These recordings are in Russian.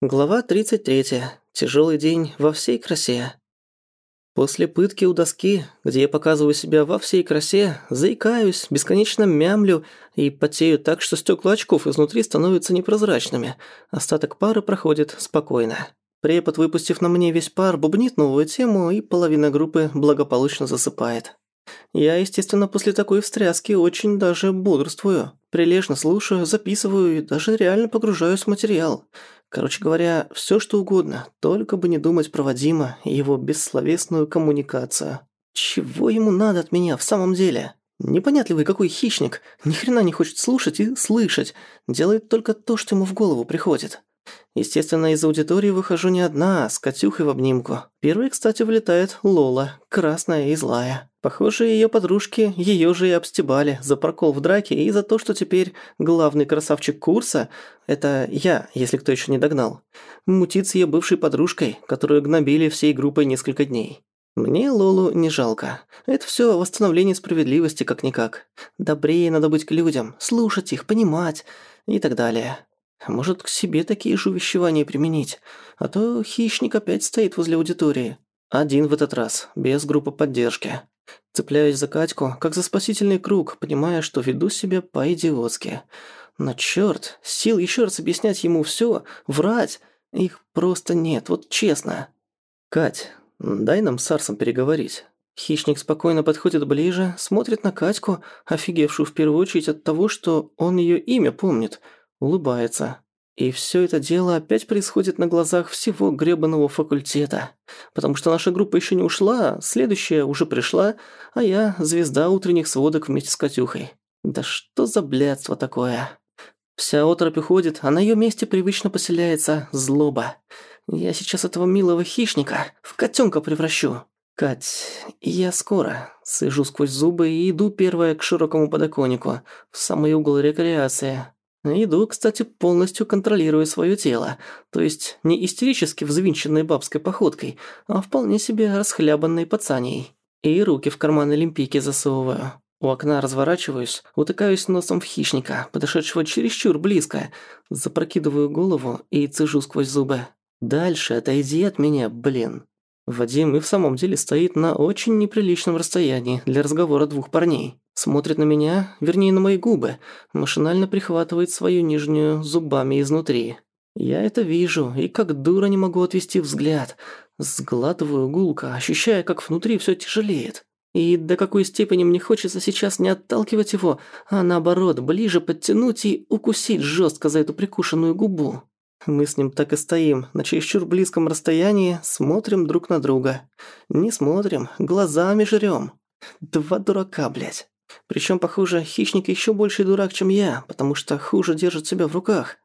Глава 33. Тяжелый день во всей красе. После пытки у доски, где я показываю себя во всей красе, заикаюсь, бесконечно мямлю и потею так, что стекла очков изнутри становятся непрозрачными. Остаток пары проходит спокойно. Препод, выпустив на мне весь пар, бубнит новую тему, и половина группы благополучно засыпает. Я, естественно, после такой встряски очень даже бодрствую. Прилежно слушаю, записываю и даже реально погружаюсь в материал. Короче говоря, все что угодно, только бы не думать про Вадима и его бессловесную коммуникацию. Чего ему надо от меня в самом деле? Непонятливый какой хищник, ни хрена не хочет слушать и слышать, делает только то, что ему в голову приходит. Естественно, из аудитории выхожу не одна, а с Катюхой в обнимку. Первой, кстати, влетает Лола, красная и злая. Похоже, ее подружки ее же и обстебали за прокол в драке и за то, что теперь главный красавчик курса – это я, если кто еще не догнал. Мутит с ее бывшей подружкой, которую гнобили всей группой несколько дней. Мне Лолу не жалко. Это все восстановление справедливости как-никак. Добрее надо быть к людям, слушать их, понимать и так далее. Может, к себе такие же увещевания применить? А то хищник опять стоит возле аудитории. Один в этот раз, без группы поддержки. Цепляюсь за Катьку, как за спасительный круг, понимая, что веду себя по-идиотски. Но чёрт, сил ещё раз объяснять ему всё, врать, их просто нет, вот честно. «Кать, дай нам с Арсом переговорить». Хищник спокойно подходит ближе, смотрит на Катьку, офигевшую в первую очередь от того, что он её имя помнит – улыбается. И все это дело опять происходит на глазах всего гребаного факультета. Потому что наша группа еще не ушла, следующая уже пришла, а я звезда утренних сводок вместе с Катюхой. Да что за блядство такое? Вся оторопь уходит, а на ее месте привычно поселяется злоба. Я сейчас этого милого хищника в котенка превращу. Кать, я скоро. Сижу сквозь зубы и иду первая к широкому подоконнику, в самый угол рекреации. Иду, кстати, полностью контролируя свое тело, то есть не истерически взвинченной бабской походкой, а вполне себе расхлябанной пацаней. И руки в карман Олимпийки засовываю. У окна разворачиваюсь, утыкаюсь носом в хищника, подошедшего чересчур близко, запрокидываю голову и цежу сквозь зубы. «Дальше отойди от меня, блин». Вадим и в самом деле стоит на очень неприличном расстоянии для разговора двух парней. Смотрит на меня, вернее на мои губы, машинально прихватывает свою нижнюю зубами изнутри. Я это вижу и как дура не могу отвести взгляд. Сглатываю гулко, ощущая, как внутри все тяжелеет. И до какой степени мне хочется сейчас не отталкивать его, а наоборот, ближе подтянуть и укусить жестко за эту прикушенную губу. Мы с ним так и стоим, на чересчур близком расстоянии, смотрим друг на друга. Не смотрим, глазами жрём. Два дурака, блядь. Причем, похоже, хищник еще больше дурак, чем я, потому что хуже держит себя в руках.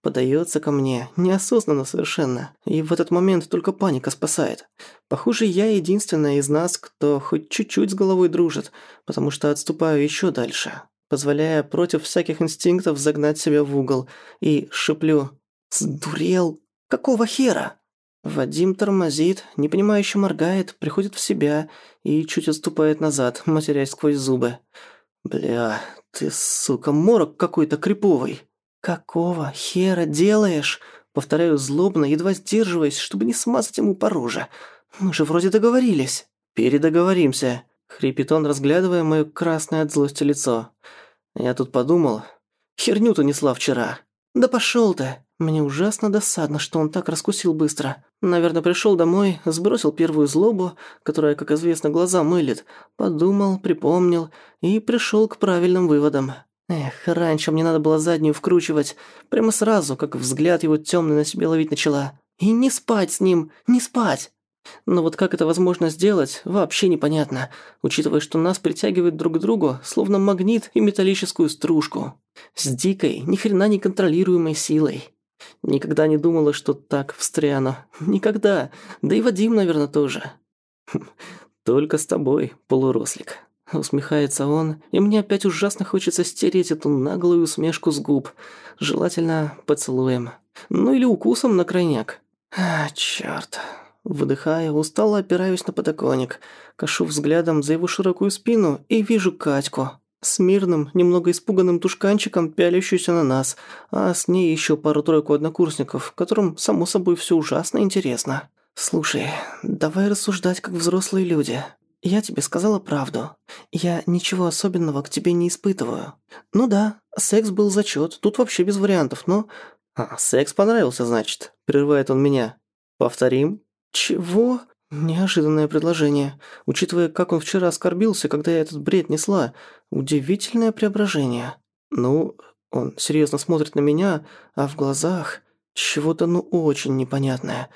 Подается ко мне, неосознанно совершенно, и в этот момент только паника спасает. Похоже, я единственная из нас, кто хоть чуть-чуть с головой дружит, потому что отступаю еще дальше, позволяя против всяких инстинктов загнать себя в угол, и шиплю «Сдурел? Какого хера?» Вадим тормозит, непонимающе моргает, приходит в себя и чуть отступает назад, матерясь сквозь зубы. «Бля, ты, сука, морок какой-то криповый!» «Какого хера делаешь?» Повторяю злобно, едва сдерживаясь, чтобы не смазать ему по роже. «Мы же вроде договорились». «Передоговоримся», — хрипит он, разглядывая моё красное от злости лицо. «Я тут подумал. Херню-то несла вчера». «Да пошёл ты!» Мне ужасно досадно, что он так раскусил быстро. Наверное, пришел домой, сбросил первую злобу, которая, как известно, глаза мылит, подумал, припомнил и пришел к правильным выводам. Эх, раньше мне надо было заднюю вкручивать, прямо сразу, как взгляд его темный на себе ловить начала. И не спать с ним, не спать. Но вот как это возможно сделать, вообще непонятно, учитывая, что нас притягивает друг к другу, словно магнит и металлическую стружку. С дикой, ни хрена не контролируемой силой. Никогда не думала, что так встряну. Никогда. Да и Вадим, наверное, тоже. Только с тобой, полурослик. Усмехается он, и мне опять ужасно хочется стереть эту наглую усмешку с губ. Желательно поцелуем. Ну или укусом на крайняк. А, чёрт. Выдыхая, устало опираюсь на подоконник, кашу взглядом за его широкую спину и вижу Катьку. С мирным, немного испуганным тушканчиком, пялящуюся на нас, а с ней еще пару-тройку однокурсников, которым, само собой, все ужасно интересно. Слушай, давай рассуждать как взрослые люди. Я тебе сказала правду. Я ничего особенного к тебе не испытываю. Ну да, секс был зачет, тут вообще без вариантов, но... А, секс понравился, значит, прерывает он меня. Повторим? Чего? Неожиданное предложение. Учитывая, как он вчера оскорбился, когда я этот бред несла. Удивительное преображение. Ну, он серьезно смотрит на меня, а в глазах чего-то ну очень непонятное.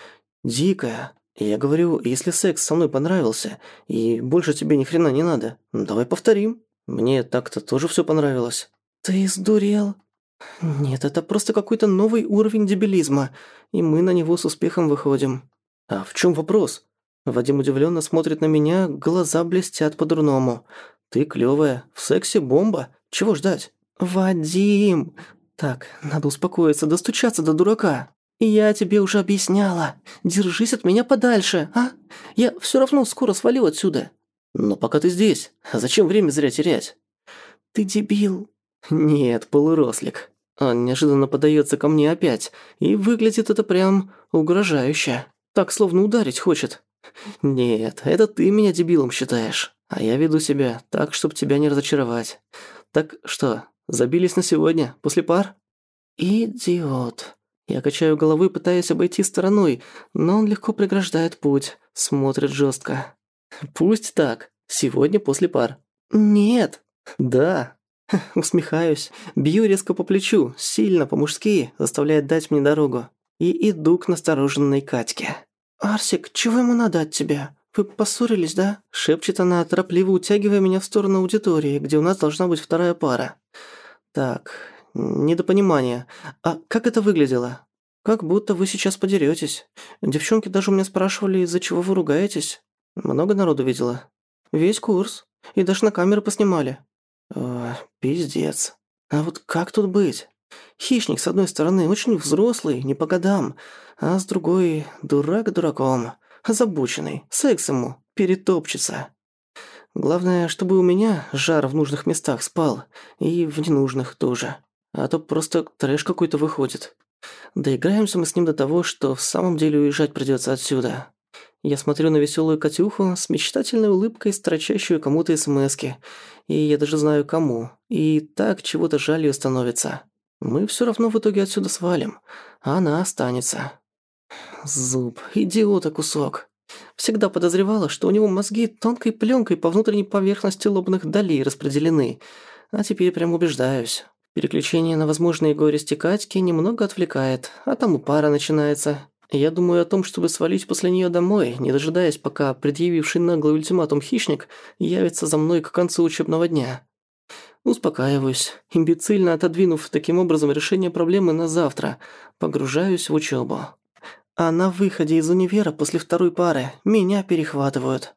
Дикое. Я говорю, если секс со мной понравился, и больше тебе ни хрена не надо, ну давай повторим. Мне так-то тоже все понравилось. Ты сдурел? Нет, это просто какой-то новый уровень дебилизма, и мы на него с успехом выходим. А в чем вопрос? Вадим удивленно смотрит на меня, глаза блестят по-дурному. «Ты клёвая, в сексе бомба. Чего ждать?» «Вадим!» «Так, надо успокоиться, достучаться до дурака. Я тебе уже объясняла. Держись от меня подальше, а? Я всё равно скоро свалю отсюда». «Но пока ты здесь, зачем время зря терять?» «Ты дебил». «Нет, полурослик». Он неожиданно подается ко мне опять, и выглядит это прям угрожающе. Так, словно ударить хочет. «Нет, это ты меня дебилом считаешь, а я веду себя так, чтобы тебя не разочаровать. Так что, забились на сегодня, после пар?» «Идиот». Я качаю головой, пытаясь обойти стороной, но он легко преграждает путь, смотрит жестко. «Пусть так. Сегодня после пар». «Нет». «Да». Усмехаюсь, бью резко по плечу, сильно по-мужски, заставляет дать мне дорогу. И иду к настороженной Катьке. «Арсик, чего ему надо от тебя? Вы поссорились, да?» Шепчет она, торопливо утягивая меня в сторону аудитории, где у нас должна быть вторая пара. «Так, недопонимание. А как это выглядело?» «Как будто вы сейчас подеретесь. Девчонки даже у меня спрашивали, из-за чего вы ругаетесь. Много народу видела?» «Весь курс. И даже на камеры поснимали». «О, пиздец. А вот как тут быть?» Хищник, с одной стороны, очень взрослый, не по годам, а с другой – дурак дураком, озабоченный, секс ему, перетопчется. Главное, чтобы у меня жар в нужных местах спал, и в ненужных тоже. А то просто трэш какой-то выходит. Доиграемся мы с ним до того, что в самом деле уезжать придется отсюда. Я смотрю на веселую Катюху с мечтательной улыбкой, строчащую кому-то смски. И я даже знаю кому. И так чего-то жаль ее становится. Мы все равно в итоге отсюда свалим, а она останется. Зуб, идиота кусок. Всегда подозревала, что у него мозги тонкой пленкой по внутренней поверхности лобных долей распределены. А теперь прям убеждаюсь. Переключение на возможные горести Катьки немного отвлекает, а там и пара начинается. Я думаю о том, чтобы свалить после нее домой, не дожидаясь, пока предъявивший наглый ультиматум хищник явится за мной к концу учебного дня. Успокаиваюсь, имбецильно отодвинув таким образом решение проблемы на завтра. Погружаюсь в учебу. А на выходе из универа после второй пары меня перехватывают.